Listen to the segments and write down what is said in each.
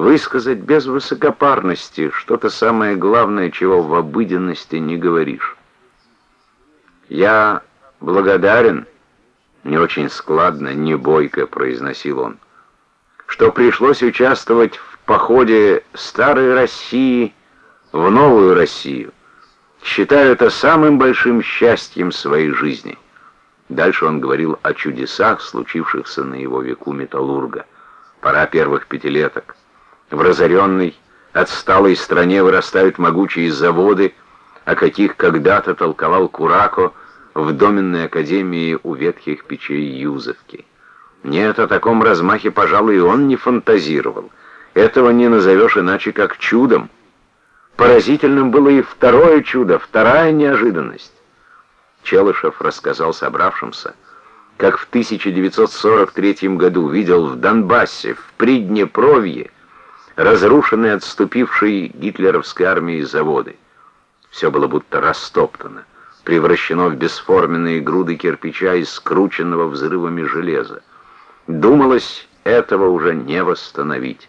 высказать без высокопарности что-то самое главное, чего в обыденности не говоришь. «Я благодарен», — не очень складно, не бойко произносил он, «что пришлось участвовать в походе старой России в новую Россию. Считаю это самым большим счастьем своей жизни». Дальше он говорил о чудесах, случившихся на его веку металлурга. Пора первых пятилеток. В разоренной, отсталой стране вырастают могучие заводы, о каких когда-то толковал Курако в доменной академии у ветхих печей Юзовки. Нет, о таком размахе, пожалуй, и он не фантазировал. Этого не назовешь иначе, как чудом. Поразительным было и второе чудо, вторая неожиданность. Челышев рассказал собравшимся, как в 1943 году видел в Донбассе, в Приднепровье, разрушенные отступившей гитлеровской армией заводы. Все было будто растоптано, превращено в бесформенные груды кирпича из скрученного взрывами железа. Думалось, этого уже не восстановить.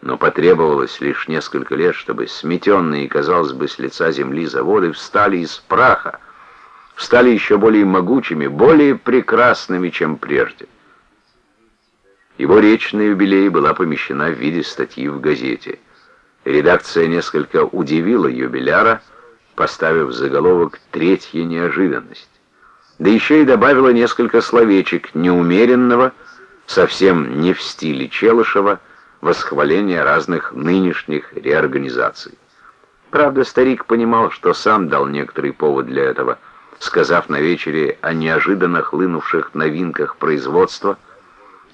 Но потребовалось лишь несколько лет, чтобы сметенные, казалось бы, с лица земли заводы встали из праха, стали еще более могучими, более прекрасными, чем прежде. Его речь на юбилее была помещена в виде статьи в газете. Редакция несколько удивила юбиляра, поставив заголовок «Третья неожиданность». Да еще и добавила несколько словечек неумеренного, совсем не в стиле Челышева, восхваления разных нынешних реорганизаций. Правда, старик понимал, что сам дал некоторый повод для этого – сказав на вечере о неожиданно хлынувших новинках производства,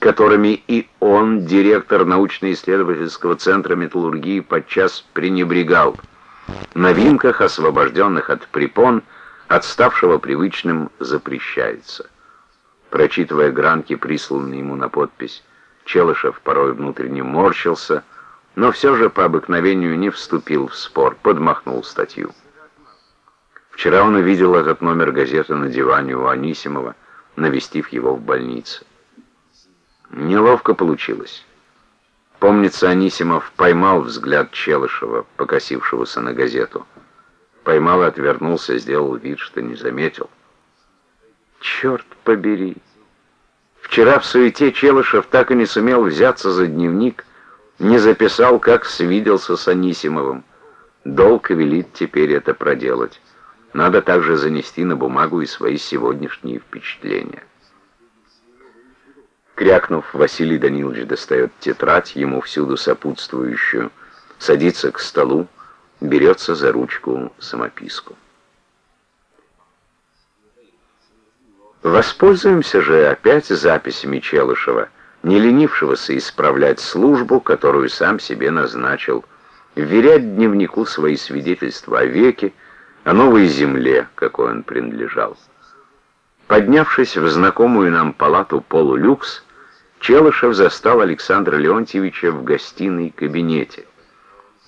которыми и он, директор научно-исследовательского центра металлургии, подчас пренебрегал, новинках, освобожденных от препон, отставшего привычным, запрещается. Прочитывая гранки, присланные ему на подпись, Челышев порой внутренне морщился, но все же по обыкновению не вступил в спор, подмахнул статью. Вчера он увидел этот номер газеты на диване у Анисимова, навестив его в больнице. Неловко получилось. Помнится, Анисимов поймал взгляд Челышева, покосившегося на газету. Поймал и отвернулся, сделал вид, что не заметил. Черт побери! Вчера в суете Челышев так и не сумел взяться за дневник, не записал, как свиделся с Анисимовым. Долг велит теперь это проделать. Надо также занести на бумагу и свои сегодняшние впечатления. Крякнув, Василий Данилович достает тетрадь, ему всюду сопутствующую, садится к столу, берется за ручку самописку. Воспользуемся же опять записями Челышева, не ленившегося исправлять службу, которую сам себе назначил, вверять дневнику свои свидетельства о веке, о новой земле, какой он принадлежал. Поднявшись в знакомую нам палату полулюкс, Челышев застал Александра Леонтьевича в гостиной кабинете.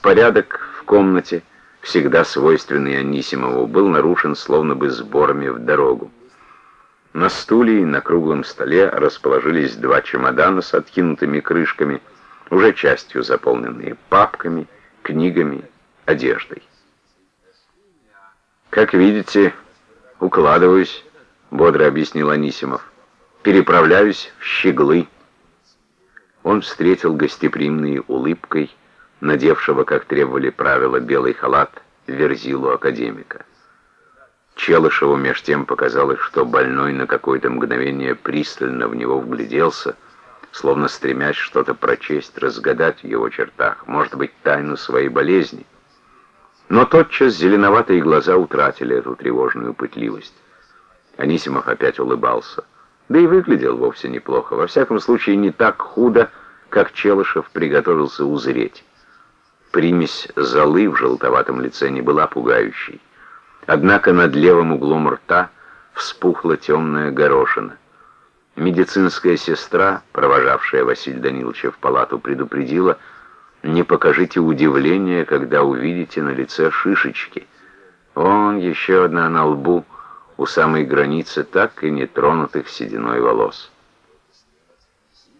Порядок в комнате, всегда свойственный Анисимову, был нарушен словно бы сборами в дорогу. На стуле и на круглом столе расположились два чемодана с откинутыми крышками, уже частью заполненные папками, книгами, одеждой. «Как видите, укладываюсь», — бодро объяснил Анисимов. «Переправляюсь в Щеглы». Он встретил гостеприимной улыбкой, надевшего, как требовали правила, белый халат верзилу академика. Челышеву меж тем показалось, что больной на какое-то мгновение пристально в него вгляделся, словно стремясь что-то прочесть, разгадать в его чертах, может быть, тайну своей болезни. Но тотчас зеленоватые глаза утратили эту тревожную пытливость. Анисимов опять улыбался. Да и выглядел вовсе неплохо. Во всяком случае, не так худо, как Челышев приготовился узреть. Примесь золы в желтоватом лице не была пугающей. Однако над левым углом рта вспухла темная горошина. Медицинская сестра, провожавшая Василия Даниловича в палату, предупредила, не покажите удивления, когда увидите на лице шишечки. Он еще одна на лбу, у самой границы так и не тронутых сединой волос.